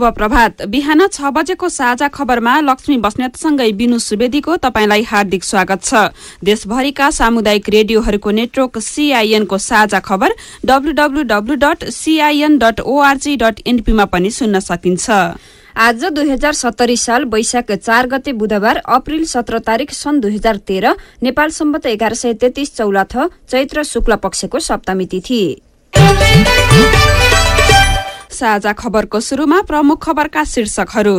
शुभ प्रभात। बिहान छ बजेको साझा खबरमा लक्ष्मी बस्नेतसँगै बिनु सुवेदीको तपाईँलाई हार्दिक स्वागत छ। देशभरिका सामुदायिक रेडियोहरूको नेटवर्क सीआईएनको साझा खबर डब्लूडब्लूडब्लू dot CIN dot org dot एनपीमा पनि सुन्न सकिन्छ। आज दुई हजार सत्तरी साल वैशाख चार गते बुधबार अप्रेल सत्र तारिक सन् दुई हजार तेह्र नेपाल सम्बत एघार सय तेत्तीस चौलाथ चैत्र शुक्ल पक्षको सप्तमी तिथि। साझा खबरको शुरूमा प्रमुख खबरका शीर्षकहरू।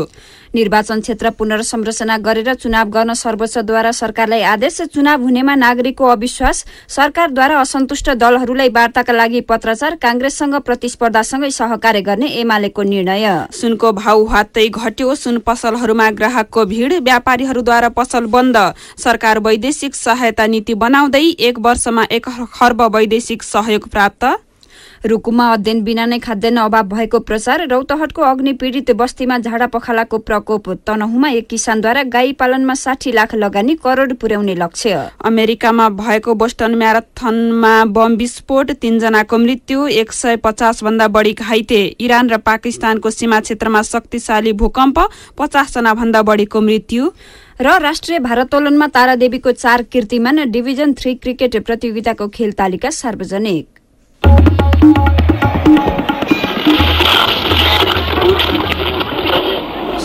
निर्वाचन क्षेत्र पुनर्संरचना गरेर चुनाव गर्न सर्वोच्चद्वारा सरकारलाई आदेश चुनाव हुनेमा नागरिकको अविश्वास सरकारद्वारा असन्तुष्ट दलहरूलाई वार्ताका लागि पत्राचार कांग्रेससँग प्रतिस्पर्धासँगै सहकार्य गर्ने एमालेको निर्णय। सुनको भाउ हात्तै घट्यो सुन पसलहरूमा ग्राहकको भीड़ व्यापारीहरूद्वारा पसल बन्द। सरकार वैदेशिक सहायता नीति बनाउँदै एक वर्षमा एक खर्ब वैदेशिक सहयोग प्राप्त। रुकुमा अध्ययन बिना नै खाद्यान्न अभाव भएको प्रचार रौतहटको अग्नि पीड़ित बस्तीमा झाडा पखालाको प्रकोप तनहुमा एक किसानद्वारा गाई पालनमा साठी लाख लगानी करोड़ पुर्याउने लक्ष्य। अमेरिकामा भएको बोस्टन म्याराथनमा बम विस्फोट तीनजनाको मृत्यु एक सय पचास भन्दा बढी घाइते। इरान र पाकिस्तानको सीमा क्षेत्रमा शक्तिशाली भूकम्प पचासजना भन्दा बढीको मृत्यु। र राष्ट्रिय भारोत्तोलनमा तारादेवीको चार कीर्तिमान डिभिजन थ्री क्रिकेट प्रतियोगिताको खेल तालिका सार्वजनिक।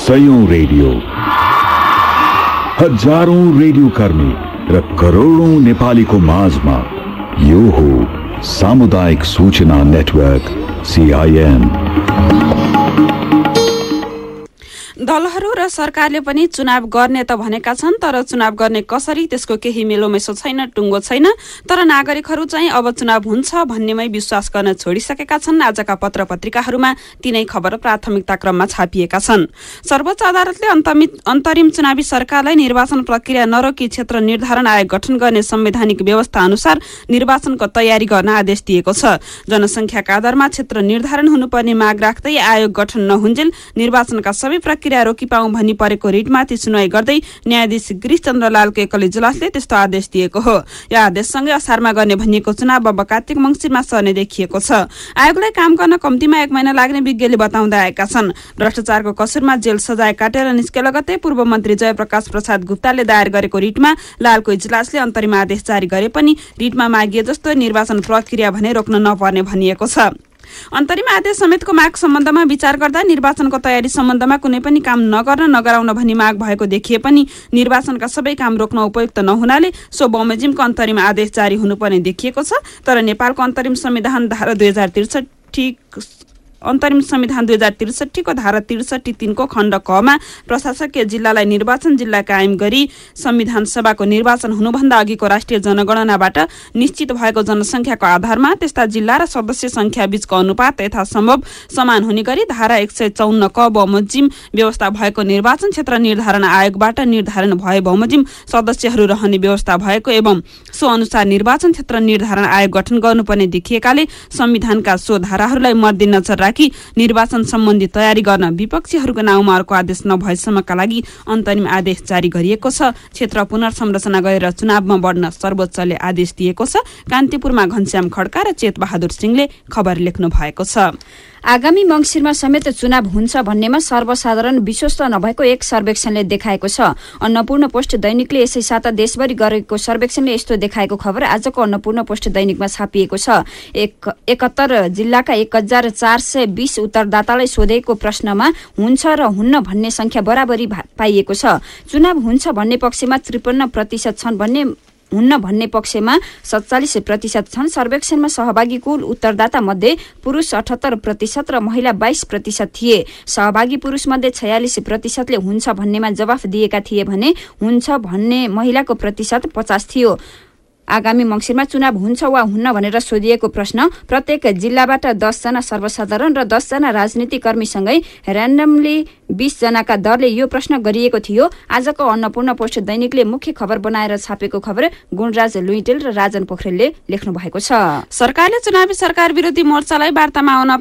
सयौं रेडियो। हज़ारों रेडियो कर्मी र नेपाली को माझमा यो हो सामुदायिक सूचना नेटवर्क सिआइएन दलहरू र सरकारले पनि चुनाव गर्ने त भनेका छन् तर चुनाव गर्ने कसरी त्यसको केही मेलोमेसो छैन टुङ्गो छैन। तर नागरिकहरू चाहिँ अब चुनाव हुन्छ भन्नेमै विश्वास गर्न छोडिसकेका छन्। आजका पत्र पत्रिकाहरूमा तिनै खबर प्राथमिकता क्रममा छापिएका छन्। सर्वोच्च अदालतले अन्तरिम चुनावी सरकारलाई निर्वाचन प्रक्रिया नरोकी क्षेत्र निर्धारण आयोग गठन गर्ने संवैधानिक व्यवस्था अनुसार निर्वाचनको तयारी गर्न आदेश दिएको छ। जनसंख्याका आधारमा क्षेत्र निर्धारण हुनुपर्ने माग राख्दै आयोग गठन नहुन्जेल निर्वाचनका सबै प्रक्रिया प्रक्रिया रोकिपाउ भनी परेको रिटमाथि सुनवाई गर्दै न्यायाधीश गिरिशचन्द्र लालको एकल त्यस्तो आदेश दिएको हो। यो आदेशसँगै असारमा गर्ने भनिएको चुनाव अब कार्तिक मंगिरमा सर्ने देखिएको छ। आयोगलाई काम गर्न कम्तीमा एक महिना लाग्ने विज्ञले बताउँदै आएका छन्। भ्रष्टाचारको कसुरमा जेल सजाय काटेर निस्के लगत्तै पूर्व मन्त्री जयप्रकाश प्रसाद गुप्ताले दायर गरेको रिटमा लालको इजलासले अन्तरिम आदेश जारी गरे पनि रिटमा मागिए जस्तो निर्वाचन प्रक्रिया भने रोक्न नपर्ने भनिएको छ। अन्तरिम आदेश समेतको माग सम्बन्धमा विचार गर्दा निर्वाचनको तयारी सम्बन्धमा कुनै पनि काम नगर्न नगराउन भनी माग भएको देखिए पनि निर्वाचनका सबै काम रोक्न उपयुक्त नहुनाले सो बमोजिमको अन्तरिम आदेश जारी हुनुपर्ने देखिएको छ। तर नेपालको अन्तरिम संविधान धारा दुई हजार त्रिसठी अन्तरिम संविधान दुई हजार त्रिसठीको धारा त्रिसठी तिनको खण्ड कमा प्रशासकीय जिल्लालाई निर्वाचन जिल्ला कायम गरी संविधान सभाको निर्वाचन हुनुभन्दा अघिको राष्ट्रिय जनगणनाबाट निश्चित भएको जनसङ्ख्याको आधारमा त्यस्ता जिल्ला र सदस्य संख्या बीचको अनुपात यथासम्भव समान हुने गरी धारा एक सय चौन्न क बमोजिम व्यवस्था भएको निर्वाचन क्षेत्र निर्धारण आयोगबाट निर्धारण भए बमोजिम सदस्यहरू रहने व्यवस्था भएको एवं सो अनुसार निर्वाचन क्षेत्र निर्धारण आयोग गठन गर्नुपर्ने देखिएकाले संविधानका सो धाराहरूलाई मध्यनजर राखी निर्वाचन सम्बन्धी तयारी गर्न विपक्षीहरूको नाउँमा अर्को आदेश नभएसम्मका लागि अन्तरिम आदेश जारी गरिएको छ। क्षेत्र पुनर्संरचना गरेर चुनावमा बढ्न सर्वोच्चले आदेश दिएको छ। कान्तिपुरमा घनश्याम खड्का र चेत बहादुर सिंहले खबर लेख्नु भएको छ। आगामी मङ्सिरमा समेत चुनाव हुन्छ भन्नेमा सर्वसाधारण विश्वस्त नभएको एक सर्वेक्षणले देखाएको छ। अन्नपूर्ण पोस्ट दैनिकले यसै साता देशभरि गरेको सर्वेक्षणले यस्तो देखाएको खबर आजको अन्नपूर्ण पोस्ट दैनिकमा छापिएको छ। एक एकहत्तर जिल्लाका एक हजार चार सय बिस उत्तरदातालाई सोधेको प्रश्नमा हुन्छ र हुन्न भन्ने संख्या बराबरी पाइएको छ। चुनाव हुन्छ भन्ने पक्षमा त्रिपन्न प्रतिशत छन् भन्ने हुन्न भन्ने पक्षमा सत्तालिस प्रतिशत छन्। सर्वेक्षणमा सहभागी कुल उत्तरदाता मध्ये पुरुष अठहत्तर प्रतिशत र महिला बाइस प्रतिशत थिए। सहभागी पुरुष मध्ये छयालिस प्रतिशतले हुन्छ भन्नेमा जवाफ दिएका थिए भने हुन्छ भन्ने महिलाको प्रतिशत पचास थियो। आगामी मङ्सिरमा चुनाव हुन्छ वा हुन्न भनेर सोधिएको प्रश्न प्रत्येक जिल्लाबाट दसजना सर्वसाधारण र दसजना राजनीति कर्मीसँगै ऱ्यान्डमली जनाका दरले यो प्रश्न गरिएको थियो। आजको अन्नपूर्ण पोस्ट दैनिकले मुख्य खबर बनाएर छापेको खबर गुणराज लुइटेल र राजन पोखरेलले लेख्नु भएको छ। सरकारले चुनावी सरकार विरोधी मोर्चालाई वार्तामा आउन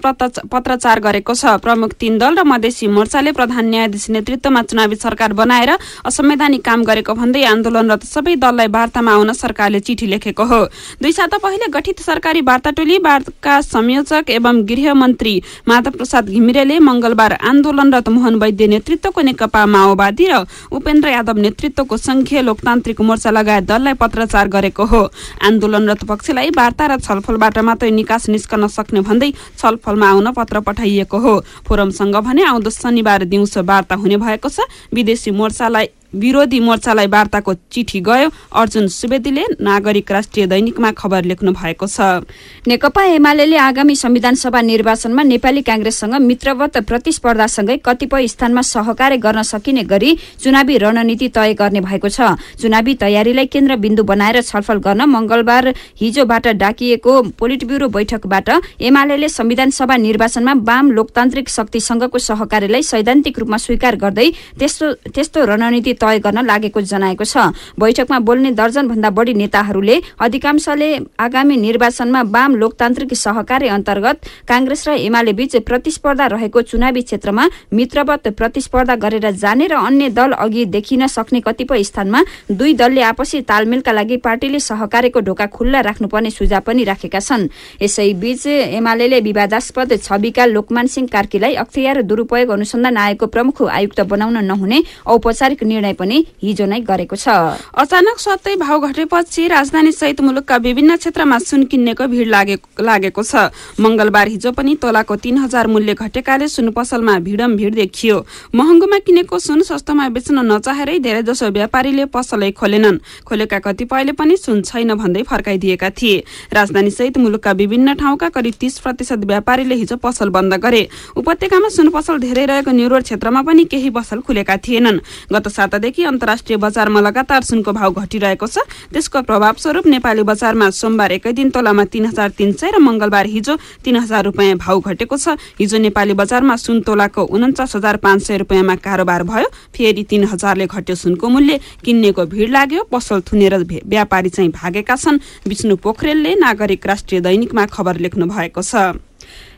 पत्रचार गरेको छ। प्रमुख तीन दल र मधेसी मोर्चाले प्रधान न्यायाधीश नेतृत्वमा चुनावी सरकार बनाएर असंवैधानिक काम गरेको भन्दै आन्दोलनरत सबै दललाई वार्तामा आउन सरकारले चिठी लेखेको हो। दुई साता पहिले गठित सरकारी वार्ता टोली वार्ताका संयोजक एवं गृहमन्त्री माधव प्रसाद घिमिरेले मंगलबार आन्दोलनरत मोहन वैद्य नेतृत्वको नेकपा माओवादी र उपेन्द्र यादव नेतृत्वको संघीय लोकतान्त्रिक मोर्चा लगायत दललाई पत्रचार गरेको हो। आन्दोलनरत पक्षलाई वार्ता र छलफलबाट मात्रै निकास निस्कन सक्ने भन्दै छलफलमा आउन पत्र पठाइएको हो। फोरमसँग भने आउँदो शनिबार दिउँसो वार्ता हुने भएको छ। विदेशी मोर्चालाई विरोधी मोर्चालाई वार्ताको चिठी गयो। अर्जुन सुवेदीले नागरिक राष्ट्रिय दैनिकमा खबर लेख्नु भएको छ। नेकपा एमाले आगामी संविधान सभा निर्वाचनमा नेपाली काङ्ग्रेससँग मित्रवत प्रतिस्पर्धासँगै कतिपय स्थानमा सहकार्य गर्न सकिने गरी चुनावी रणनीति तय गर्ने भएको छ। चुनावी तयारीलाई केन्द्रबिन्दु बनाएर छलफल गर्न मंगलबार हिजोबाट डाकिएको पोलिट ब्युरो बैठकबाट एमाले संविधान सभा निर्वाचनमा वाम लोकतान्त्रिक शक्तिसँगको सहकार्यलाई सैद्धान्तिक रूपमा स्वीकार गर्दै त्यस्तो त्यस्तो रणनीति तय गर्न लागेको जनाएको छ। बैठकमा बोल्ने दर्जन भन्दा बढी नेताहरूले अधिकांशले आगामी निर्वाचनमा वाम लोकतान्त्रिक सहकार्य अन्तर्गत काङ्ग्रेस र एमाले बीच प्रतिस्पर्धा रहेको चुनावी क्षेत्रमा मित्रवत प्रतिस्पर्धा गरेर जाने र अन्य दल अघि देखिन सक्ने कतिपय स्थानमा दुई दलले आपसी तालमेलका लागि पार्टीले सहकार्यको ढोका खुल्ला राख्नुपर्ने सुझाव पनि राखेका छन्। यसैबीच एमाले विवादास्पद छविका लोकमान सिंह कार्कीलाई अख्तियार दुरूपयोग अनुसन्धान आयोगको प्रमुख आयुक्त बनाउन नहुने औपचारिक निर्णय पनि हिजो नै गरेको छ। अचानक सत्तै भाव घटेपछि राजधानी सहित मुलुकका विभिन्न क्षेत्रमा सुन किन्नेको भीड़ लागेको छ। मंगलबार हिजो पनि तोलाको तीन हजार मूल्य घटेकाले सुन पसलमा भिडम भिड देखियो। महँगोमा किनेको सुन सस्तोमा बेच्न नचाहेरै धेरैजसो व्यापारीले पसलै खोलेनन्। खोलेका कतिपयले पनि सुन छैन भन्दै फर्काइदिएका थिए। राजधानी सहित मुलुकका विभिन्न ठाउँका करिब तीस प्रतिशत व्यापारीले हिजो पसल बन्द गरे। उपत्यकामा सुन पसल धेरै रहेको न्युरोड क्षेत्रमा पनि केही पसल खुलेका थिएनन्। गत सातादेखि अन्तर्राष्ट्रिय बजारमा लगातार सुनको भाव घटिरहेको छ। त्यसको प्रभाव स्वरूप नेपाली बजारमा सोमबार एकै दिन तोलामा तीन हजार तीन सय र मंगलबार हिजो तीन हजार रुपियाँ भाव घटेको छ। हिजो नेपाली बजारमा सुन तोलाको उन्चास हजार पाँच सय रुपियाँमा कारोबार भयो। फेरि तीन हजारले घट्यो सुनको मूल्य। किन्नेको भिड लाग्यो। पसल थुनेर व्यापारी चाहिँ भागेका छन्। विष्णु पोखरेलले नागरिक राष्ट्रिय दैनिकमा खबर लेख्नु भएको छ।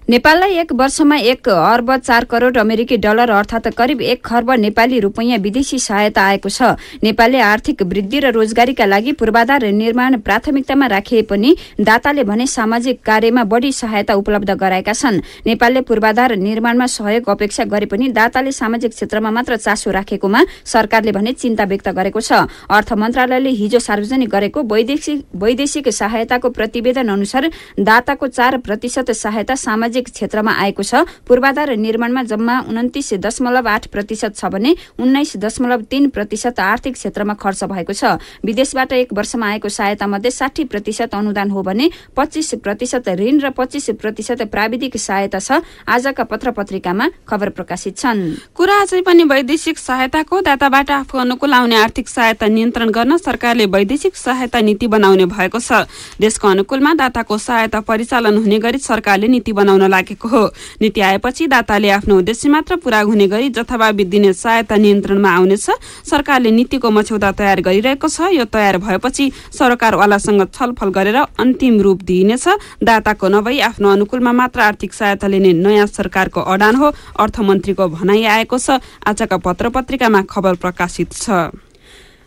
नेपाललाई एक वर्षमा एक अर्ब चार करोड अमेरिकी डलर अर्थात करिब एक खर्ब नेपाली रूपियाँ विदेशी सहायता आएको छ। नेपालले आर्थिक वृद्धि र रोजगारीका लागि पूर्वाधार निर्माण प्राथमिकतामा राखिए पनि दाताले भने सामाजिक कार्यमा बढी सहायता उपलब्ध गराएका छन्। नेपालले पूर्वाधार निर्माणमा सहयोग अपेक्षा गरे पनि दाताले सामाजिक क्षेत्रमा मात्र चासो राखेकोमा सरकारले भने चिन्ता व्यक्त गरेको छ। अर्थ मन्त्रालयले हिजो सार्वजनिक गरेको वैदेशिक सहायताको प्रतिवेदन अनुसार दाताको चार प्रतिशत सहायता सामाजिक सामाजिक क्षेत्रमा आएको छ। पूर्वाधार निर्माणमा जम्मा उन्तिस दशमलव आठ प्रतिशत छ भने उन्नाइस दशमलव तीन प्रतिशत आर्थिक क्षेत्रमा खर्च भएको छ। विदेशबाट एक वर्षमा आएको सहायता मध्ये साठी प्रतिशत अनुदान हो भने पच्चिस प्रतिशत ऋण र पच्चिस प्रतिशत प्राविधिक सहायता छ। आजका पत्र पत्रिकामा खबर प्रकाशित छन्। कुरा अझै पनि वैदेशिक सहायताको दाताबाट आफू अनुकूल आउने आर्थिक सहायता नियन्त्रण गर्न सरकारले वैदेशिक सहायता नीति बनाउने भएको छ। देशको अनुकूलमा दाताको सहायता परिचालन हुने गरी सरकारले नीति बनाउन लागेको हो। नीति आएपछि दाताले आफ्नो उद्देश्य मात्र पूरा हुने गरी जथाभावी दिने सहायता नियन्त्रणमा आउनेछ। सरकारले नीतिको मछौदा तयार गरिरहेको छ। यो तयार भएपछि सरकारवालासँग छलफल गरेर अन्तिम रूप दिइनेछ। दाताको नभई आफ्नो अनुकूलमा मात्र आर्थिक सहायता लिने नयाँ सरकारको अडान हो। अर्थमन्त्रीको भनाइ आएको छ। आजका पत्र पत्रिकामा खबर प्रकाशित छ।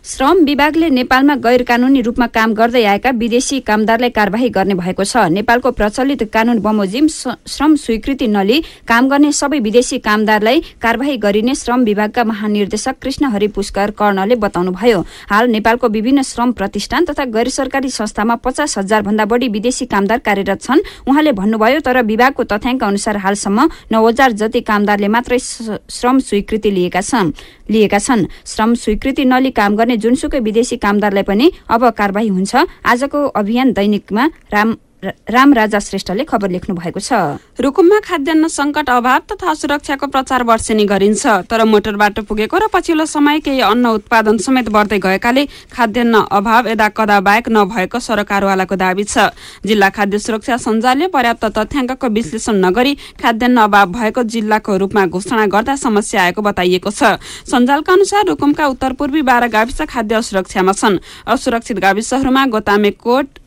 श्रम विभागले नेपालमा गैर कानूनी रूपमा काम गर्दै आएका विदेशी कामदारलाई कार्यवाही गर्ने भएको छ। नेपालको प्रचलित कानून बमोजिम श्रम स्वीकृति नलिई काम गर्ने सबै विदेशी कामदारलाई कार्यवाही गरिने श्रम विभागका महानिर्देशक कृष्ण हरि पुष्कर कर्णले बताउनुभयो। हाल नेपालको विभिन्न श्रम प्रतिष्ठान तथा गैर सरकारी संस्थामा पचास हजार भन्दा बढी विदेशी कामदार कार्यरत छन्। उहाँले भन्नुभयो तर विभागको तथ्याङ्क अनुसार हालसम्म नौ हजार जति कामदारले मात्रै श्रम स्वीकृति लिएका छन्। लिएका छन्। श्रम स्वीकृति नलिई काम गर्ने जुनसुकै विदेशी कामदारलाई पनि अब कारवाही हुन्छ। आजको अभियान दैनिकमा राम राम राजा श्रेष्ठले खबर लेख्नु भएको छ। रुकुममा खाद्यान्न संकट अभाव तथा सुरक्षाको प्रचार वर्षेनी गरिन्छ। तर मोटर बाटो पुगेको र पछिल्लो समय केही अन्न उत्पादन समेत बढ्दै गएकाले खाद्यान्न अभाव यदा कदा बाहेक नभएको सरकारवालाको दावी छ। जिल्ला खाद्य सुरक्षा सञ्जालले पर्याप्त तथ्याङ्कको विश्लेषण नगरी खाद्यान्न अभाव भएको जिल्लाको रूपमा घोषणा गर्दा समस्या आएको बताइएको छ। सञ्जालका अनुसार रुकुमका उत्तर पूर्वी बाह्र गाविस खाद्य सुरक्षामा छन्। असुरक्षित गाविसहरूमा गोतामे कोट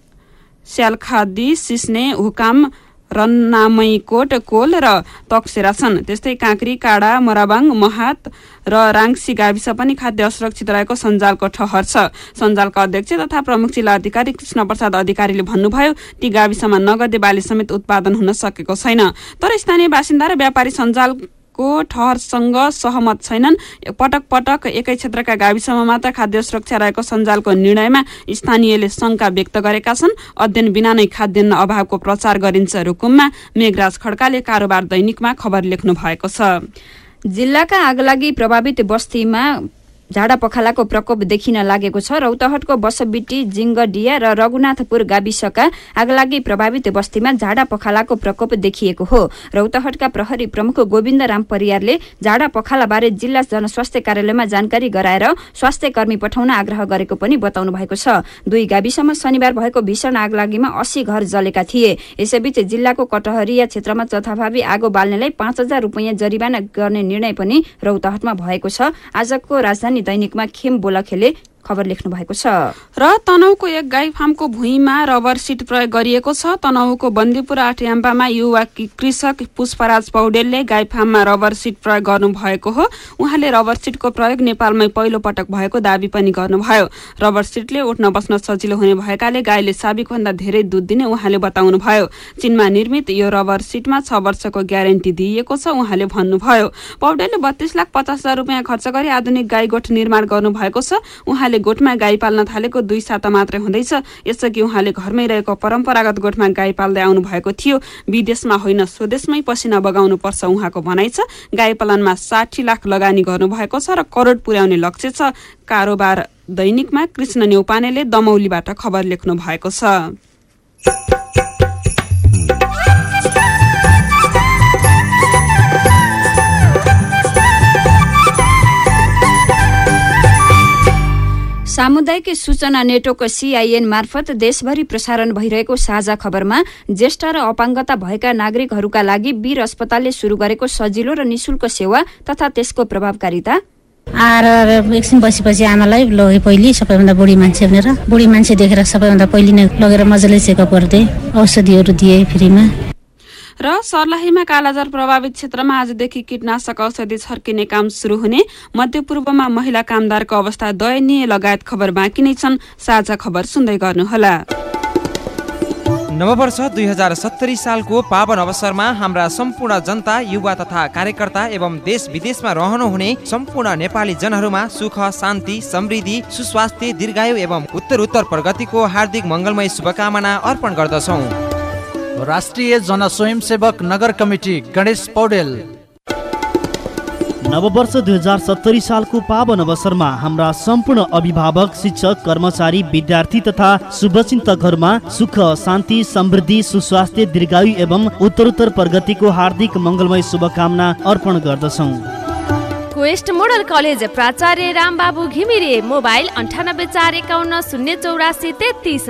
स्यालखादी सिस्ने हुकाम रन्नामैकोट कोल र तकसेरा छन्। त्यस्तै काँक्री काडा मराबाङ महात र राङ्सी गाविस पनि खाद्य असुरक्षित रहेको सञ्जालको ठहर छ। सञ्जालका अध्यक्ष तथा प्रमुख जिल्ला अधिकारी कृष्ण प्रसाद अधिकारीले भन्नुभयो ती गाविसमा नगदे बाली समेत उत्पादन हुन सकेको छैन। तर स्थानीय बासिन्दा र व्यापारी सञ्जाल को ठहरसँग सहमत छैनन्। पटक पटक एकै क्षेत्रका गाविसमा मात्र खाद्य सुरक्षा रहेको सञ्जालको निर्णयमा स्थानीयले शंका व्यक्त गरेका छन्। अध्ययन बिना नै खाद्यान्न अभावको प्रचार गरिन्छ रुकुममा। मेघराज खड्काले कारोबार दैनिकमा खबर लेख्नु भएको छ। जिल्लाका आगलागी प्रभावित बस्तीमा झाडा पखालाको प्रकोप देखिन लागेको छ रौतहटको बसबिटी जिङ्गडिया र रघुनाथपुर गाविसका आगलागी प्रभावित बस्तीमा झाडा पखालाको प्रकोप देखिएको हो रौतहटका प्रहरी प्रमुख गोविन्द राम परियारले झाडा पखालाबारे जिल्ला जनस्वास्थ्य कार्यालयमा जानकारी गराएर स्वास्थ्य कर्मी पठाउन आग्रह गरेको पनि बताउनु भएको छ। दुई गाविसमा शनिबार भएको भीषण आगलागीमा अस्सी घर जलेका थिए। यसैबीच जिल्लाको कटहरिया क्षेत्रमा जथाभावी आगो बाल्नेलाई पाँच हजार रुपियाँ जरिवाना गर्ने निर्णय पनि रौतहटमा भएको छ। आजको राजधानी दैनिकमा खेम बोलखेले खबर लेख्नु भएको छ। र तनहुको एक गाई फार्मको भुइँमा रबर सिट प्रयोग गरिएको छ। तनहुको बन्दीपुर आठयाम्पामा युवा कृषक पुष्पराज पौडेलले गाई फार्ममा रबर सिट प्रयोग गर्नु भएको हो। उहाँले रबर सिटको प्रयोग नेपालमै पहिलो पटक भएको दावी पनि गर्नुभयो। रबर सिटले उठ्न बस्न सजिलो हुने भएकाले गाईले साबिकभन्दा धेरै दुध दिने उहाँले बताउनुभयो। चीनमा निर्मित यो रबर सिटमा छ वर्षको ग्यारेन्टी दिइएको छ उहाँले भन्नुभयो। पौडेलले बत्तीस लाख पचास हजार रुपियाँ खर्च गरी आधुनिक गाई गोठ निर्माण गर्नुभएको छ। उहाँले उहाँले गोठमा गाई पाल्न थालेको दुई साता मात्रै हुँदैछ। यसअघि उहाँले घरमै रहेको परम्परागत गोठमा गाई पाल्दै आउनु भएको थियो। विदेशमा होइन स्वदेशमै पसिना बगाउनु पर्छ उहाँको भनाइ छ। गाई पालनमा साठी लाख लगानी गर्नुभएको छ र करोड पुर्याउने लक्ष्य छ। कारोबार दैनिकमा कृष्ण नेउपानेले दमौलीबाट खबर लेख्नु भएको छ। सामुदायिक सूचना नेटवर्क सिआइएन मार्फत देशभरि प्रसारण भइरहेको साझा खबरमा ज्येष्ठ र अपाङ्गता भएका नागरिकहरूका लागि वीर अस्पतालले सुरु गरेको सजिलो र निशुल्क सेवा तथा त्यसको प्रभावकारिता। आएर एकछिन बसेपछि आमालाई लगे पहिले सबैभन्दा बुढी मान्छे भनेर। बुढी मान्छे देखेर सबैभन्दा पहिले नै लगेर मजाले चेकअप गरिदिए औषधिहरू दिए फ्रीमा। र सर्लाहीमा कालाजार प्रभावित क्षेत्रमा आजदेखि कीटनाशक औषधि छर्किने काम शुरू हुने मध्यपूर्वमा महिला कामदारको अवस्था दयनीय लगायत खबर बाँकी नै छन्। साझा खबर सुन्दै गर्नुहोला। नववर्ष दुई हजार सत्तरी सालको पावन अवसरमा हाम्रा सम्पूर्ण जनता युवा तथा कार्यकर्ता एवं देश विदेशमा रहनुहुने सम्पूर्ण नेपाली जनहरूमा सुख शान्ति समृद्धि सुस्वास्थ्य दीर्घायु एवं उत्तर उत्तर प्रगतिको हार्दिक मङ्गलमय शुभकामना अर्पण गर्दछौँ। राष्ट्रिय जनस्वयंसेवक नगर कमिटी गणेश पौडेल। नववर्ष दुई हजार सत्तरी सालको पावन अवसरमा हाम्रा सम्पूर्ण अभिभावक शिक्षक कर्मचारी विद्यार्थी तथा शुभचिन्तकहरूमा सुख शान्ति समृद्धि सुस्वास्थ्य दीर्घायु एवं उत्तरोत्तर प्रगतिको हार्दिक मङ्गलमय शुभकामना अर्पण गर्दछौँ। क्वेस्ट मोडल कलेज प्राचार्य रामबाबु घिमिरे मोबाइल अन्ठानब्बे चार एकाउन्न शून्य चौरासी तेत्तिस।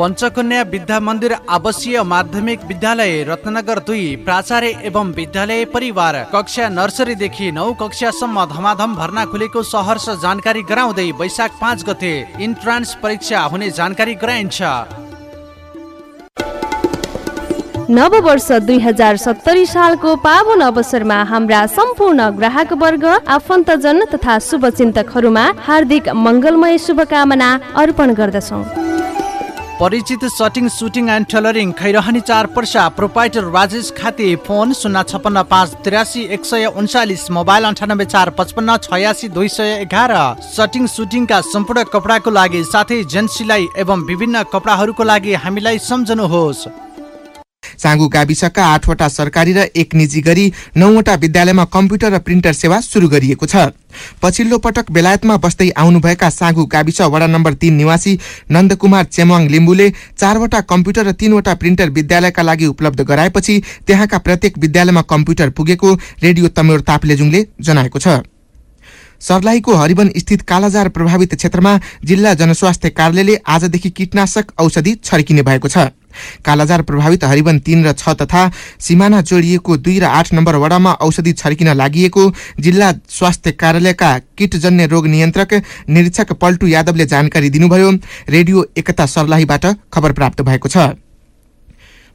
पञ्चकन्या विद्या मन्दिर आवासीय माध्यमिक विद्यालय रत्नगर दुई प्राचार्य एवं विद्यालय परिवार कक्षा नर्सरीदेखि नौ कक्षासम्म धमाधम भर्ना खुलेको सहर्ष जानकारी गराउँदै वैशाख पाँच गते इन्ट्रान्स परीक्षा हुने जानकारी गराइन्छ नव वर्ष दुई हजार सत्तरी सालको पावन अवसरमा हाम्रा सम्पूर्ण ग्राहक वर्ग आफन्तजन तथा शुभचिन्तकहरूमा हार्दिक मङ्गलमय शुभकामना अर्पण गर्दछौँ परिचित shirting suiting and tailoring Khairahani चार पर्सा प्रोपाइटर राजेश खाते फोन शून्य छपन्न पाँच त्रियासी एक सय उन्चालिस मोबाइल अन्ठानब्बे चार पचपन्न छयासी दुई सय एघार। सटिङ सुटिङका सम्पूर्ण कपडाको लागि साथै जेन्स सिलाइ एवं विभिन्न कपडाहरूको लागि हामीलाई सम्झनुहोस्। साङ्गु गाविसका आठवटा सरकारी र एक निजी गरी नौवटा विद्यालयमा कम्प्युटर र प्रिन्टर सेवा सुरु गरिएको छ। पछिल्लो पटक बेलायतमा बस्दै आउनुभएका साङ्गु गाविस वडा नम्बर तीन निवासी नन्दकुमार चेमवाङ लिम्बुले चारवटा कम्प्युटर र तीनवटा प्रिन्टर विद्यालयका लागि उपलब्ध गराएपछि त्यहाँका प्रत्येक विद्यालयमा कम्प्युटर पुगेको रेडियो तमेर ताप्लेजुङले जनाएको छ। सर्लाहीको हरिवन स्थित कालाजार प्रभावित क्षेत्रमा जिल्ला जनस्वास्थ्य कार्यालयले आजदेखि कीटनाशक औषधि छर्किने भएको छ। कालाजार प्रभावित हरिवन तीन र छ तथा सिमाना जोडिएको दुई र आठ नम्बर वडामा औषधि छर्किन लागि जिल्ला स्वास्थ्य कार्यालयका किटजन्य रोग नियन्त्रक निरीक्षक पल्टु यादवले जानकारी दिनुभयो। रेडियो एकता सर्लाहीबाट खबर प्राप्त भएको छ।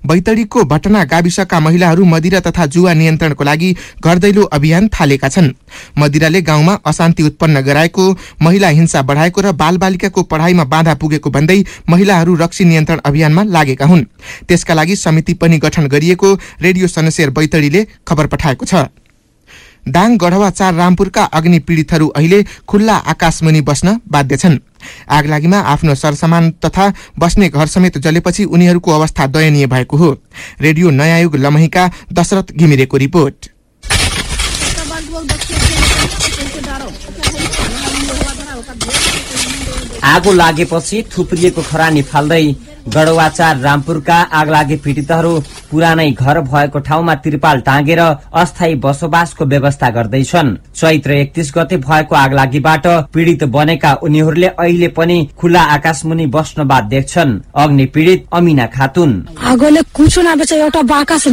बैतडीको भटना गाविसका महिलाहरू मदिरा तथा जुवा नियन्त्रणको लागि घरदैलो अभियान थालेका छन्। मदिराले गाउँमा अशान्ति उत्पन्न गराएको महिला हिंसा बढाएको र बालबालिकाको पढ़ाइमा बाधा पुगेको भन्दै महिलाहरू रक्सी नियन्त्रण अभियानमा लागेका हुन्। त्यसका लागि समिति पनि गठन गरिएको रेडियो सनसेर बैतडीले खबर पठाएको छ। दाङ गढवा चार रामपुरका अग्नि पीड़ितहरू अहिले खुल्ला आकाशमुनि बस्न बाध्य छन्। आगलागीमा आफ्नो सरसामान तथा बस्ने घर समेत जलेपछि उनीहरूको अवस्था दयनीय भएको हो। रेडियो नयाँ युग लमहीका दशरथ घिमिरेको रिपोर्ट। आगो लागेपछि थुप्रिएको खरानी फाल्दै गढवाचार रामपुरका आगलागी पीड़ितहरू पुरानै घर भएको ठाउँमा त्रिपाल टाँगेर अस्थायी बसोबासको व्यवस्था गर्दैछन्। चैत्र एकतिस गते भएको आगलागीबाट पीड़ित बनेका उनीहरूले अहिले पनि खुल्ला आकाशमुनि बस्न बाद देख्छन् अग्नि पीड़ित अमिना खातुन। आगोले कुचो नबेच एउटा बाकस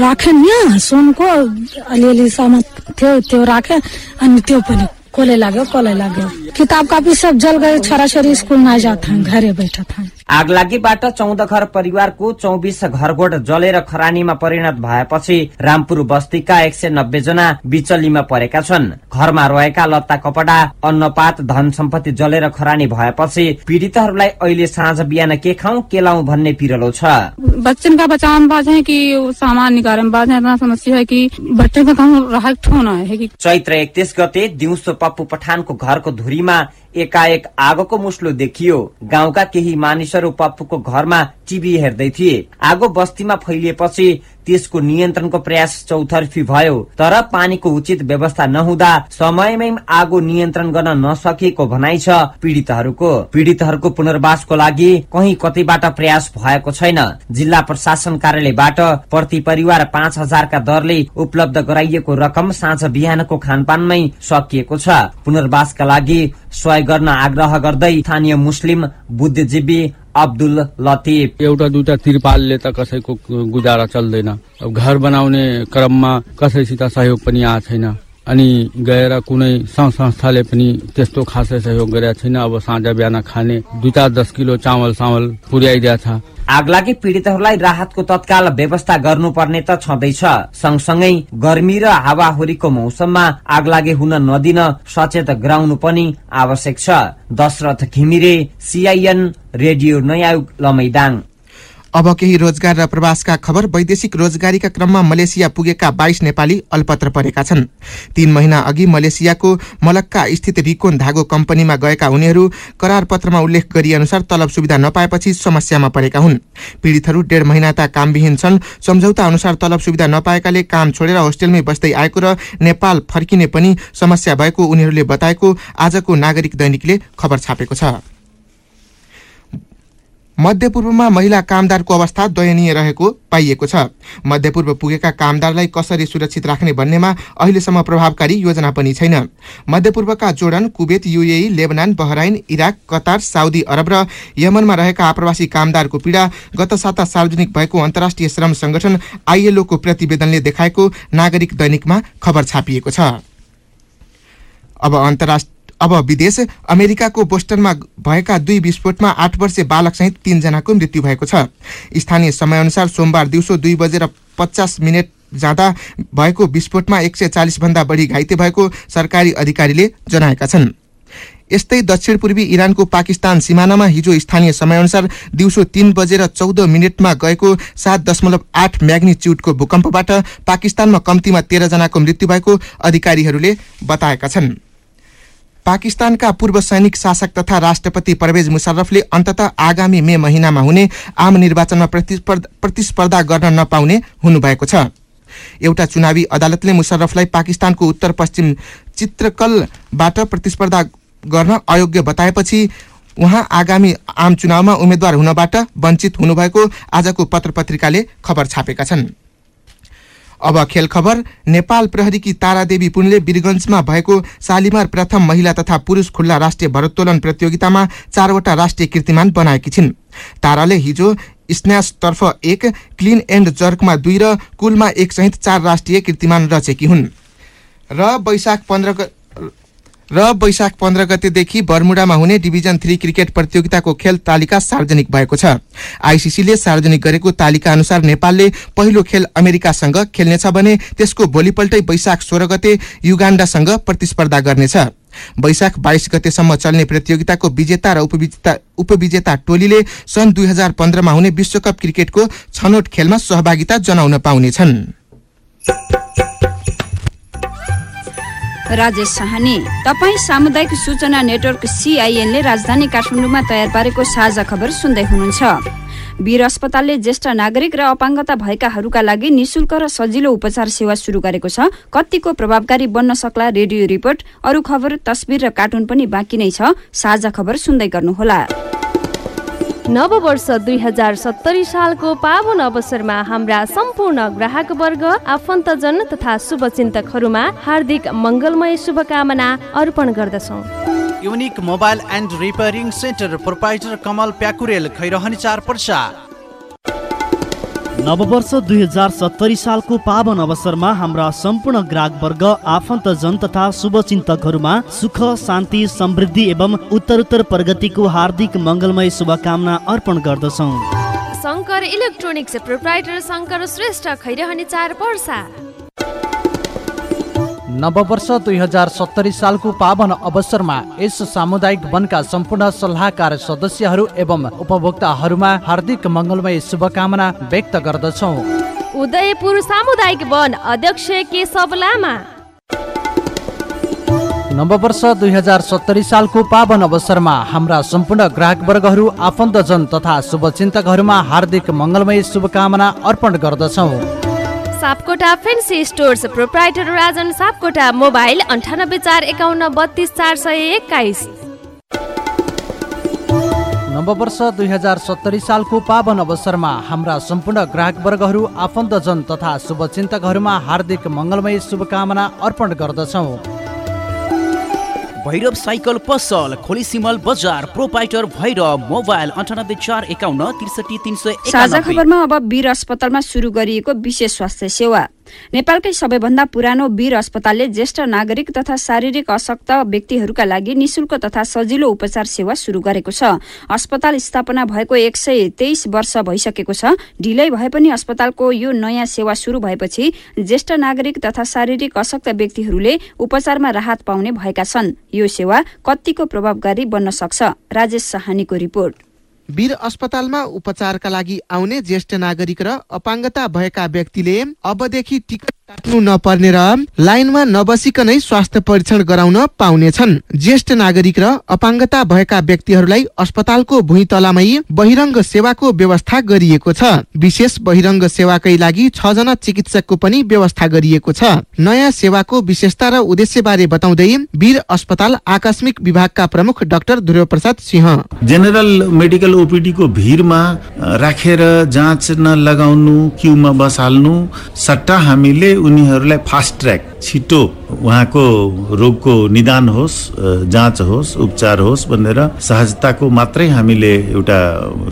राखे नि सुनको अलिअलि सामान थियो त्यो राखे अनि त्यो पनि कसलाई लाग्यो कसलाई लाग्यो? किताब कापी सब जल गए छोराछोरी स्कुल नआइ जात घरे बैठत हैं आगलागीबाट चौध घर परिवारको चौबिस घरगोठ जलेर खरानीमा परिणत भएपछि रामपुर बस्तीका एक सय नब्बे जना बिचल्लीमा परेका छन्। घरमा रहेका लत्ता कपडा अन्नपात धन सम्पत्ति जलेर खरानी भएपछि पीड़ितहरूलाई अहिले साँझ बिहान के खाउँ के लाउँ भन्ने पिरलो छ। बच्चन का बचाव बाज है कि सामान निकाले बाज है? इतना समस्या है कि बच्चे का काम रहा ठोना है कि चैत्र एकतिस गते दिउँसो पप्पू पठानको घरको धुरीमा एकाएक आगोको मुस्लो देखियो। गाउँका केही मानिसहरू पप्पूको घरमा टिभी हेर्दै थिए। आगो बस्तीमा फैलिएपछि त्यसको नियन्त्रणको प्रयास चौतर्फी भयो तर पानीको उचित व्यवस्था नहुँदा समयमै आगो नियन्त्रण गर्न नसकेको भनाइ छ पीड़ितहरूको। पीड़ितहरूको पुनर्वासको लागि कहीँ कतैबाट प्रयास भएको छैन। जिल्ला प्रशासन कार्यालयबाट प्रति परिवार पाँच हजारका दरले उपलब्ध गराइएको रकम साँझ बिहानको खानपानमै सकिएको छ। पुनर्वासका लागि सहयोग गर्न आग्रह गर्दै स्थानीय मुस्लिम बुद्धिजीवी अब्दुल लतिफ। एउटा दुईटा त्रिपालले त कसैको गुजारा चल्दैन। अब घर बनाउने क्रममा कसैसित सहयोग पनि आएको छैन। अनि गएर कुनै सङ्घ संस्थाले पनि त्यस्तो खासै सहयोग गरेका छैन। अब साँझ बिहान खाने दुई चार दस किलो चामल सामल छ। आगलागी पीड़ितहरूलाई राहतको तत्काल व्यवस्था गर्नुपर्ने त छँदैछ। सँगसँगै गर्मी र हावाहुरीको मौसममा आगलागी हुन नदिन सचेत गराउनु पनि आवश्यक छ। दशरथ घिमिरे सिआइएन रेडियो नयाँ लमैदाङ। अब केही रोजगार र प्रवासका खबर वैदेशिक रोजगारीका क्रममा मलेसिया पुगेका बाइस नेपाली अल्पत्र परेका छन्। तीन महिना अघि मलेसियाको मलक्का स्थित रिकोन धागो कम्पनीमा गएका उनीहरू करार पत्रमा उल्लेख गरी अनुसार तलब सुविधा नपाएपछि समस्यामा परेका हुन्। पीड़ितहरू डेढ महिनाता कामविहीन छन्। सम्झौता अनुसार तलब सुविधा नपाएकाले काम छोडेर होस्टेलमै बस्दै आएको र नेपाल फर्किने पनि समस्या भएको उनीहरूले बताएको आजको नागरिक दैनिकले खबर छापेको छ। मध्यपूर्वमा महिला कामदारको अवस्था दयनीय रहेको पाइएको छ। मध्यपूर्व पुगेका कामदारलाई कसरी सुरक्षित राख्ने भन्नेमा अहिलेसम्म प्रभावकारी योजना पनि छैन। मध्यपूर्वका Jordan Kuwait UAE Lebanon Bahrain Iraq Qatar Saudi Arabia र यमनमा रहेका आप्रवासी कामदारको पीड़ा गत साता सार्वजनिक भएको अन्तर्राष्ट्रिय श्रम संगठन आइएलओको प्रतिवेदनले देखाएको नागरिक दैनिकमा खबर छापिएको छ। अब अन्तर्राष्ट्रिय अब विदेश अमेरिकाको बोस्टनमा भएका दुई विस्फोटमा आठ वर्षीय बालकसहित तीनजनाको मृत्यु भएको छ। स्थानीय समयअनुसार सोमबार दिउँसो दुई बजेर पचास मिनट जाँदा भएको विस्फोटमा एक सय चालिसभन्दा बढी घाइते भएको सरकारी अधिकारीले जनाएका छन्। यस्तै दक्षिण पूर्वी इरानको पाकिस्तान सिमानामा हिजो स्थानीय समयअनुसार दिउँसो तीन बजेर चौध मिनटमा गएको सात दशमलव आठ म्याग्निच्युडको भूकम्पबाट पाकिस्तानमा कम्तीमा तेह्रजनाको मृत्यु भएको अधिकारीहरूले बताएका छन्। पाकिस्तानका पूर्व सैनिक शासक तथा राष्ट्रपति परवेज मुशर्रफले अन्तत आगामी मे महिनामा हुने आम निर्वाचनमा प्रतिस्पर्धा गर्न नपाउने हुनुभएको छ। एउटा चुनावी अदालतले मुशर्रफलाई पाकिस्तानको उत्तर पश्चिम चित्रकलबाट प्रतिस्पर्धा गर्न अयोग्य बताएपछि उहाँ आगामी आम चुनावमा उम्मेद्वार हुनबाट वञ्चित हुनुभएको आजको पत्र पत्रिकाले खबर छापेका छन्। अब खेल खबर नेपाल प्रहरीकी तारादेवी पुनले वीरगंजमा भएको शालिमार प्रथम महिला तथा पुरुष खुल्ला राष्ट्रिय भरोत्तोलन प्रतियोगितामा चारवटा राष्ट्रिय कीर्तिमान बनाएकी छिन्। ताराले हिजो स्न्यासतर्फ एक क्लिन एन्ड जर्कमा दुई र कुलमा एक सहित चार राष्ट्रिय कीर्तिमान रचेकी हुन्। र वैशाख पन्ध्र र वैशाख पन्ध्र गतेदेखि बर्मुडामा हुने डिभिजन थ्री क्रिकेट प्रतियोगिताको खेल तालिका सार्वजनिक भएको छ। आइसिसीले सार्वजनिक गरेको तालिका अनुसार नेपालले पहिलो खेल अमेरिकासँग खेल्नेछ भने त्यसको भोलिपल्टै वैशाख सोह्र गते युगाण्डासँग प्रतिस्पर्धा गर्नेछ। वैशाख बाइस गतेसम्म चल्ने प्रतियोगिताको विजेता र उपविजेता उपविजेता टोलीले सन् दुई हजार पन्ध्रमा हुने विश्वकप क्रिकेटको छनौट खेलमा सहभागिता जनाउन पाउनेछन्। राजेश साहनी। तपाईँ सामुदायिक सूचना नेटवर्क सिआइएनले राजधानी काठमाडौँमा तयार पारेको साझा खबर सुन्दै हुनुहुन्छ। वीर अस्पतालले ज्येष्ठ नागरिक र अपाङ्गता भएकाहरूका लागि निशुल्क र सजिलो उपचार सेवा शुरू गरेको छ। कतिको प्रभावकारी बन्न सक्ला रेडियो रिपोर्ट अरू खबर तस्बिर र कार्टुन पनि बाँकी नै छ। साझा खबर सुन्दै गर्नुहोला। नव वर्ष दुई हजार सत्तरी सालको पावन अवसरमा हाम्रा सम्पूर्ण ग्राहक वर्ग आफन्तजन तथा शुभचिन्तकहरूमा हार्दिक मङ्गलमय शुभकामना अर्पण गर्दछौँ। Unique mobile and repairing centre proprietor Kamal Pyakurel Khairahani चार पर्सा। नववर्ष दुई हजार सत्तरी सालको पावन अवसरमा हाम्रा सम्पूर्ण ग्राहक वर्ग आफन्तजन तथा शुभचिन्तकहरूमा सुख शान्ति समृद्धि एवं उत्तरोत्तर प्रगतिको हार्दिक मङ्गलमय शुभकामना अर्पण गर्दछौँ। शङ्कर इलेक्ट्रोनिक्स प्रोप्राइटर शङ्कर श्रेष्ठ खैरहने चार पर्सा नववर्ष दुई हजार सत्तरी सालको पावन अवसरमा यस सामुदायिक वनका सम्पूर्ण सल्लाहकार सदस्यहरू एवं उपभोक्ताहरूमा हार्दिक मङ्गलमय शुभकामना व्यक्त गर्दछौ। उदयपुर सामुदायिक वन अध्यक्ष केशव लामा। नववर्ष दुई हजार सत्तरी सालको पावन अवसरमा हाम्रा सम्पूर्ण ग्राहक वर्गहरू आफन्तजन तथा शुभचिन्तकहरूमा हार्दिक मङ्गलमय शुभकामना अर्पण गर्दछौ। Sapkota fancy stores proprietor Rajan Sapkota mobile अन्ठानब्बे चार एकाउन्न बत्तिस चार सय एक्काइस। नववर्ष दुई हजार सत्तरी सालको पावन अवसरमा हाम्रा सम्पूर्ण ग्राहक वर्गहरू आफन्तजन तथा शुभचिन्तकहरूमा हार्दिक मङ्गलमय शुभकामना अर्पण गर्दछौ। भैरव साइकल पसल खोली सिमल बजार प्रोपाइटर भैरव मोबाइल अन्ठानब्बे चार एकाउन्न त्रिसठी तिन सय साझा खबरमा अब वीर अस्पतालमा सुरु गरिएको विशेष स्वास्थ्य सेवा। नेपालकै सबैभन्दा पुरानो वीर अस्पतालले ज्येष्ठ नागरिक तथा शारीरिक अशक्त व्यक्तिहरूका लागि निशुल्क तथा सजिलो उपचार सेवा शुरू गरेको छ। अस्पताल स्थापना भएको एक सय तेइस वर्ष भइसकेको छ। ढिलै भए पनि अस्पतालको यो नयाँ सेवा शुरू भएपछि ज्येष्ठ नागरिक तथा शारीरिक अशक्त व्यक्तिहरूले उपचारमा राहत पाउने भएका छन्। यो सेवा कतिको प्रभावकारी बन्न सक्छ। राजेश साहानीको रिपोर्ट। वीर अस्पतालमा उपचारका लागि आउने ज्येष्ठ नागरिक र अपाङ्गता भएका व्यक्तिले अबदेखि टिकट काट्नु नपर्ने र लाइनमा नबसिकनै स्वास्थ्य परीक्षण गराउन पाउनेछन्। ज्येष्ठ नागरिक र अपाङ्गता भएका व्यक्तिहरूलाई अस्पतालको भुइँतलामै बहिरङ्ग सेवाको व्यवस्था गरिएको छ। विशेष बहिरङ्ग सेवाकै लागि छ जना चिकित्सकको पनि व्यवस्था गरिएको छ। नयाँ सेवाको विशेषता र उद्देश्य बारे बताउँदै वीर अस्पताल आकस्मिक विभागका प्रमुख doctor Dhruv Prasad Singh. General medical ओपिडीको भिडमा राखेर जाँच नलगाउनु क्युमा बसाल्नु सट्टा हामीले उनीहरूलाई फास्ट ट्र्याक छिटो उहाँको रोगको निदान होस् जाँच होस् उपचार होस् भनेर सहजताको मात्रै हामीले एउटा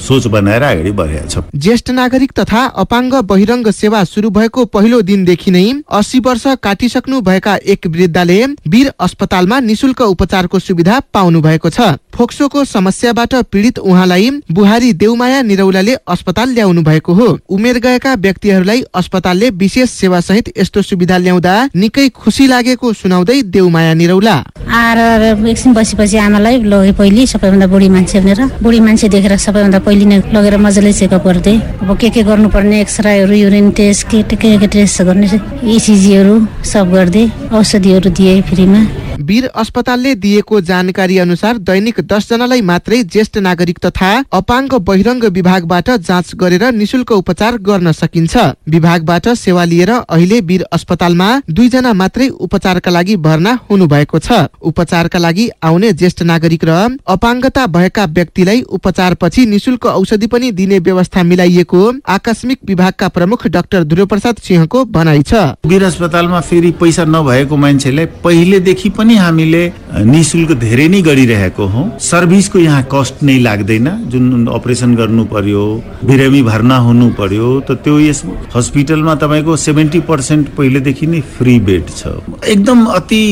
सोच बनाएर अगाडि बढेका छौँ। ज्येष्ठ नागरिक तथा अपाङ्ग बहिरङ्ग सेवा सुरु भएको पहिलो दिनदेखि नै अस्सी वर्ष काटिसक्नु भएका एक वृद्धले वीर अस्पतालमा निशुल्क उपचारको सुविधा पाउनु भएको छ। फोक्सोको समस्याबाट पीडित उहाँलाई बुहारी देउमाया निरौलाले अस्पताल ल्याउनु भएको हो। उमेर गएका व्यक्तिहरूलाई अस्पतालले विशेष सेवा सहित यस्तो सुविधा ल्याउँदा निकै खुसी लागेको सुनाउँदै देउमाया निरौला। आएर एकछिन बसेपछि आमालाई लगे पहिले सबैभन्दा बुढी मान्छे भनेर। बुढी मान्छे देखेर सबैभन्दा पहिले नै लगेर मजाले चेकअप गरिदिएँ। अब के के गर्नुपर्ने एक्सरेहरू युरिन टेस्ट के के के टेस्ट गर्ने इसिजीहरू सब गरिदिएँ। औषधिहरू दिएँ फ्रीमा। वीर अस्पतालले दिएको जानकारी अनुसार दैनिक दस जनालाई मात्रै ज्येष्ठ नागरिक तथा अपाङ्ग बहिरङ्ग विभागबाट जाँच गरेर निशुल्क उपचार गर्न सकिन्छ। विभागबाट सेवा लिएर अहिले वीर अस्पतालमा दुईजना मात्रै उपचारका लागि भर्ना हुनु भएको छ। उपचारका लागि आउने ज्येष्ठ नागरिक र अपाङ्गता भएका व्यक्तिलाई उपचारपछि निशुल्क औषधि पनि दिने व्यवस्था मिलाइएको आकस्मिक विभागका प्रमुख डाक्टर ध्रुवप्रसाद सिंहको भनाइ छ। वीर अस्पतालमा फेरि पैसा नभएको मान्छेलाई पहिलेदेखि पनि हामीले निशुल्क धेरै नै गरिरहेको हौ। सर्भिसको यहाँ कस्ट नै लाग्दैन। जुन अपरेसन गर्नु पर्यो बिरामी भर्ना हुनु पर्यो त त्यो यस हस्पिटलमा तपाईँको सेभेन्टी पर्सेन्ट पहिलेदेखि नै फ्री बेड छ। एकदम अति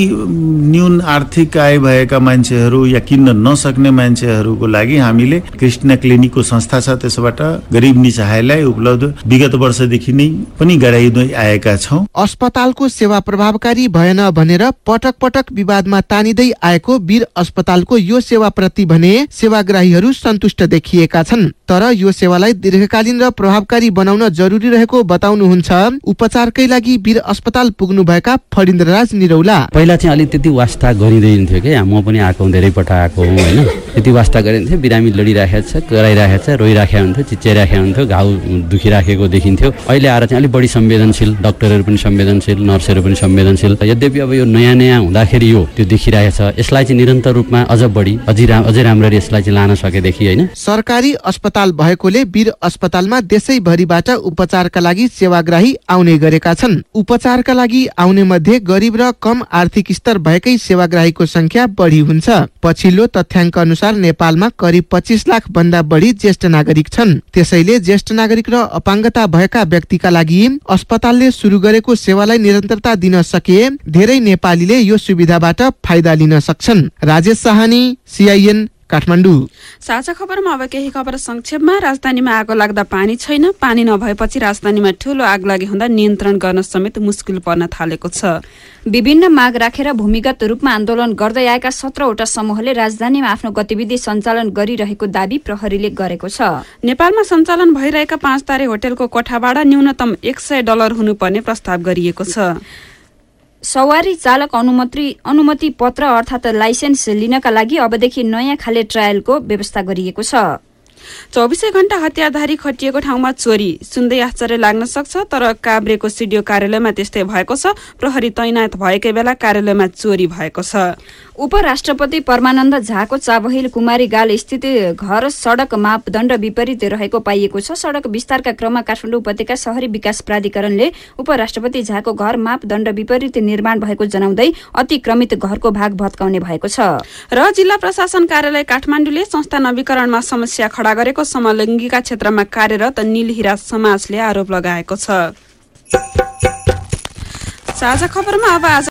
न्यून आर्थिक आय भएका मान्छेहरू या किन्न नसक्ने मान्छेहरूको लागि हामीले कृष्ण क्लिनिकको संस्था छ। त्यसबाट गरिब निचाहायलाई उपलब्ध विगत वर्षदेखि नै पनि गराइँदै आएका छौँ। अस्पतालको सेवा प्रभावकारी भएन भनेर पटक पटक विवादमा तानिँदै आएको वीर अस्पतालको यो सेवाप्रति भने सेवाग्राहीहरू सन्तुष्ट देखिएका छन्। तर यो सेवालाई दीर्घकालीन र प्रभावकारी बनाउन जरुरी रहेको बताउनुहुन्छ। उपचारकै लागि वीर अस्पताल पुग्नुभएका फणिन्द्रराज निरौला। पहिला चाहिँ अलिक त्यति वास्ता गरिँदैन्थ्यो क्या। म पनि आएको धेरै पटक आएको हुँ होइन। त्यति वास्ता गरिन्थ्यो बिरामी लडिराखेको छ कराइराखेको छ रोइराखेको हुन्थ्यो चिच्याइराखेको हुन्थ्यो घाउ दुखिराखेको देखिन्थ्यो। अहिले आएर चाहिँ अलिक बढी संवेदनशील डक्टरहरू पनि संवेदनशील नर्सहरू पनि संवेदनशील। यद्यपि अब यो नयाँ नयाँ हुँदाखेरि यो त्यो देखिरहेको छ यसलाई चाहिँ निरन्तर रूपमा अझ बढी अझै रा अझै राम्ररी यसलाई चाहिँ लान सकेदेखि होइन। सरकारी अस्पताल भएकोले वीर अस्पतालमा देशैभरिबाट उपचारका लागि सेवाग्राही आउने गरेका छन्। उपचारका लागि आउने मध्ये गरिब र कम आर्थिक स्तर भएकै सेवाग्राहीको संख्या बढी हुन्छ। पछिल्लो तथ्याङ्क अनुसार नेपालमा करिब पच्चिस लाख भन्दा बढी ज्येष्ठ नागरिक छन्। त्यसैले ज्येष्ठ नागरिक र अपाङ्गता भएका व्यक्तिका लागि अस्पतालले सुरु गरेको सेवालाई निरन्तरता दिन सके। धेरै नेपालीले यो सुविधाबाट फाइदा लिन सक्छन्। राजेश साहानी सिआइएन काठमाडौँ। साझा खबरमा अब केही खबर संक्षेपमा। राजधानीमा आगो लाग्दा पानी छैन। पानी नभएपछि राजधानीमा ठूलो आग लागि हुँदा नियन्त्रण गर्न समेत मुस्किल पर्न थालेको छ। विभिन्न माग राखेर भूमिगत रूपमा आन्दोलन गर्दै आएका सत्रवटा समूहले राजधानीमा आफ्नो गतिविधि सञ्चालन गरिरहेको दावी प्रहरीले गरेको छ। नेपालमा सञ्चालन भइरहेका पाँच तारे होटेलको कोठा भाडा न्यूनतम एक सय डलर हुनुपर्ने प्रस्ताव गरिएको छ। सवारी चालक अनुमति अनुमति पत्र अर्थात् लाइसेन्स लिनका लागि अबदेखि नयाँ खाले ट्रायलको व्यवस्था गरिएको छ। चौबिसै घण्टा हतियारधारी खटिएको ठाउँमा चोरी सुन्दै आश्चर्य लाग्न सक्छ तर काभ्रेको सिडिओ कार्यालयमा त्यस्तै भएको छ। प्रहरी तैनात भएकै बेला कार्यालयमा चोरी भएको छ। उपराष्ट्रपति परमानन्द झाको चाबहिल कुमारी गाल स्थित घर सडक मापदण्ड विपरीत रहेको पाइएको छ। सडक विस्तारका क्रममा काठमाडौँ उपत्यका शहरी विकास प्राधिकरणले उपराष्ट्रपति झाको घर मापदण्ड विपरीत निर्माण भएको जनाउँदै अतिक्रमित घरको भाग भत्काउने भएको छ। र जिल्ला प्रशासन कार्यालय काठमाडौँले संस्था नवीकरणमा समस्या खडा गरेको समलैङ्गिका क्षेत्रमा कार्यरत नीलहिरा समाजले आरोप लगाएको छ।